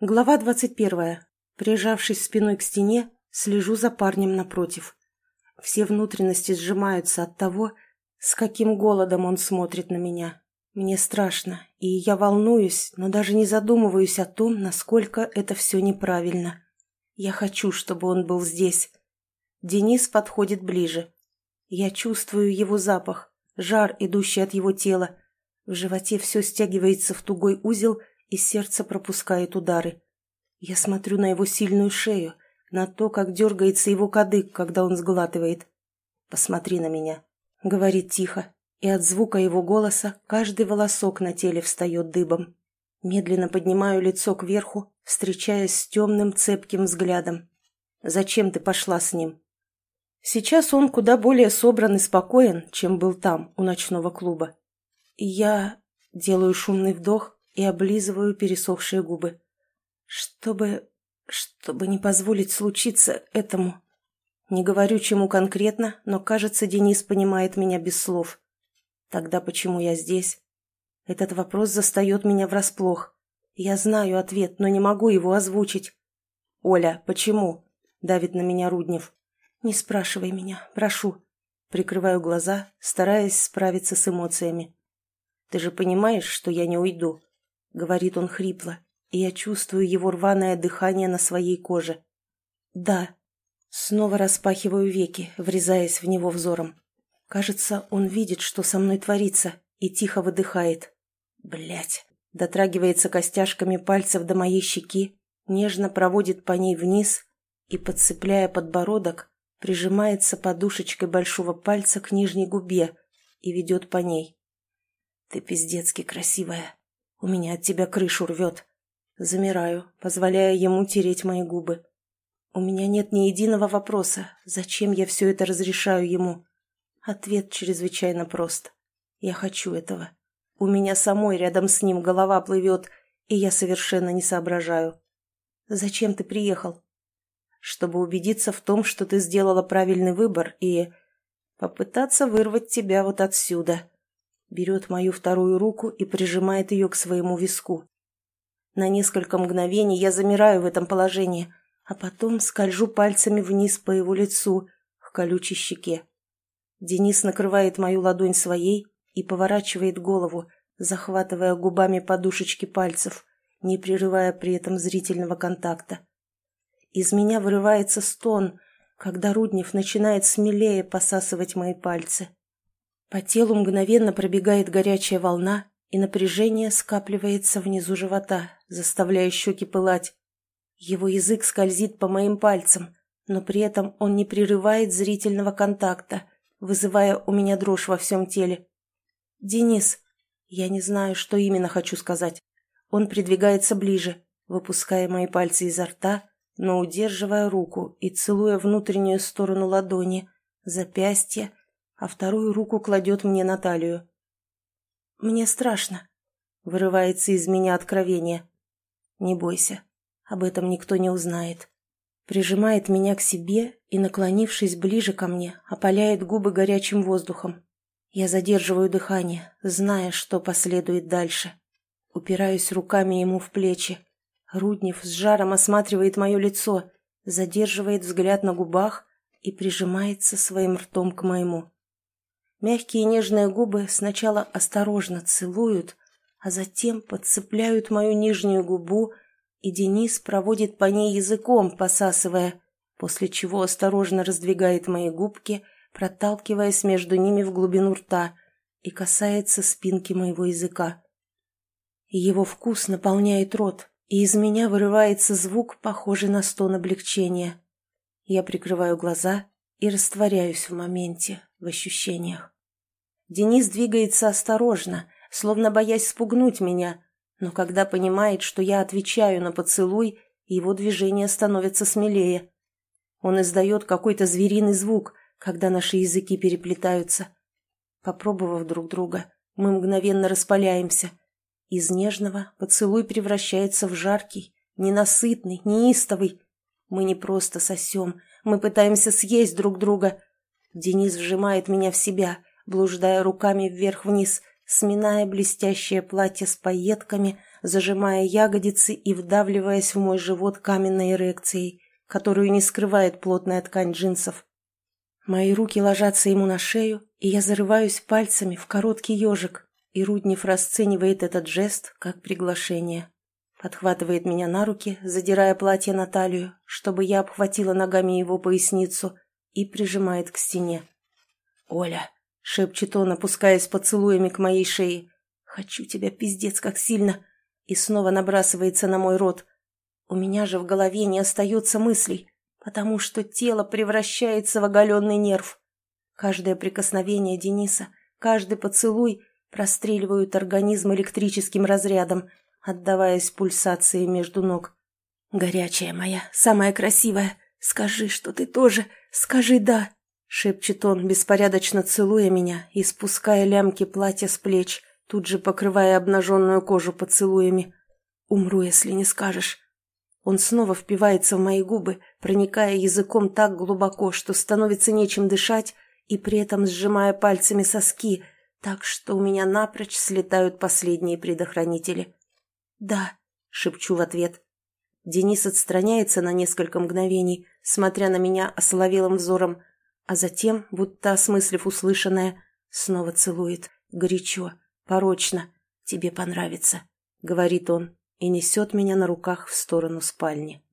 Глава двадцать первая. Прижавшись спиной к стене, слежу за парнем напротив. Все внутренности сжимаются от того, с каким голодом он смотрит на меня. Мне страшно, и я волнуюсь, но даже не задумываюсь о том, насколько это все неправильно. Я хочу, чтобы он был здесь. Денис подходит ближе. Я чувствую его запах, жар, идущий от его тела. В животе все стягивается в тугой узел – и сердце пропускает удары. Я смотрю на его сильную шею, на то, как дергается его кадык, когда он сглатывает. «Посмотри на меня», — говорит тихо, и от звука его голоса каждый волосок на теле встает дыбом. Медленно поднимаю лицо кверху, встречаясь с темным цепким взглядом. «Зачем ты пошла с ним?» Сейчас он куда более собран и спокоен, чем был там, у ночного клуба. Я делаю шумный вдох, и облизываю пересохшие губы. Чтобы... чтобы не позволить случиться этому. Не говорю, чему конкретно, но, кажется, Денис понимает меня без слов. Тогда почему я здесь? Этот вопрос застает меня врасплох. Я знаю ответ, но не могу его озвучить. «Оля, почему?» — давит на меня Руднев. «Не спрашивай меня, прошу». Прикрываю глаза, стараясь справиться с эмоциями. «Ты же понимаешь, что я не уйду?» Говорит он хрипло, и я чувствую его рваное дыхание на своей коже. Да. Снова распахиваю веки, врезаясь в него взором. Кажется, он видит, что со мной творится, и тихо выдыхает. Блять. Дотрагивается костяшками пальцев до моей щеки, нежно проводит по ней вниз и, подцепляя подбородок, прижимается подушечкой большого пальца к нижней губе и ведет по ней. «Ты пиздецки красивая», у меня от тебя крышу рвет. Замираю, позволяя ему тереть мои губы. У меня нет ни единого вопроса, зачем я все это разрешаю ему. Ответ чрезвычайно прост. Я хочу этого. У меня самой рядом с ним голова плывет, и я совершенно не соображаю. Зачем ты приехал? Чтобы убедиться в том, что ты сделала правильный выбор, и попытаться вырвать тебя вот отсюда берет мою вторую руку и прижимает ее к своему виску. На несколько мгновений я замираю в этом положении, а потом скольжу пальцами вниз по его лицу, к колючей щеке. Денис накрывает мою ладонь своей и поворачивает голову, захватывая губами подушечки пальцев, не прерывая при этом зрительного контакта. Из меня вырывается стон, когда Руднев начинает смелее посасывать мои пальцы. По телу мгновенно пробегает горячая волна, и напряжение скапливается внизу живота, заставляя щеки пылать. Его язык скользит по моим пальцам, но при этом он не прерывает зрительного контакта, вызывая у меня дрожь во всем теле. «Денис!» Я не знаю, что именно хочу сказать. Он придвигается ближе, выпуская мои пальцы изо рта, но удерживая руку и целуя внутреннюю сторону ладони, запястья, а вторую руку кладет мне на талию. «Мне страшно», — вырывается из меня откровение. «Не бойся, об этом никто не узнает». Прижимает меня к себе и, наклонившись ближе ко мне, опаляет губы горячим воздухом. Я задерживаю дыхание, зная, что последует дальше. Упираюсь руками ему в плечи. Руднев с жаром осматривает мое лицо, задерживает взгляд на губах и прижимается своим ртом к моему. Мягкие нежные губы сначала осторожно целуют, а затем подцепляют мою нижнюю губу, и Денис проводит по ней языком, посасывая, после чего осторожно раздвигает мои губки, проталкиваясь между ними в глубину рта и касается спинки моего языка. Его вкус наполняет рот, и из меня вырывается звук, похожий на стон облегчения. Я прикрываю глаза и растворяюсь в моменте, в ощущениях. Денис двигается осторожно, словно боясь спугнуть меня, но когда понимает, что я отвечаю на поцелуй, его движение становится смелее. Он издает какой-то звериный звук, когда наши языки переплетаются. Попробовав друг друга, мы мгновенно распаляемся. Из нежного поцелуй превращается в жаркий, ненасытный, неистовый. Мы не просто сосем, мы пытаемся съесть друг друга. Денис вжимает меня в себя, блуждая руками вверх-вниз, сминая блестящее платье с пайетками, зажимая ягодицы и вдавливаясь в мой живот каменной эрекцией, которую не скрывает плотная ткань джинсов. Мои руки ложатся ему на шею, и я зарываюсь пальцами в короткий ежик, и Руднев расценивает этот жест как приглашение. Подхватывает меня на руки, задирая платье на талию, чтобы я обхватила ногами его поясницу, и прижимает к стене. «Оля!» — шепчет он, опускаясь поцелуями к моей шее. «Хочу тебя, пиздец, как сильно!» И снова набрасывается на мой рот. У меня же в голове не остается мыслей потому что тело превращается в оголенный нерв. Каждое прикосновение Дениса, каждый поцелуй простреливают организм электрическим разрядом, отдаваясь пульсации между ног. «Горячая моя, самая красивая, скажи, что ты тоже, скажи «да», — шепчет он, беспорядочно целуя меня и спуская лямки платья с плеч, тут же покрывая обнаженную кожу поцелуями. «Умру, если не скажешь. Он снова впивается в мои губы, проникая языком так глубоко, что становится нечем дышать, и при этом сжимая пальцами соски, так что у меня напрочь слетают последние предохранители. «Да», — шепчу в ответ. Денис отстраняется на несколько мгновений, смотря на меня осоловелым взором, а затем, будто осмыслив услышанное, снова целует, горячо, порочно. «Тебе понравится», — говорит он и несет меня на руках в сторону спальни.